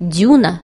дюна.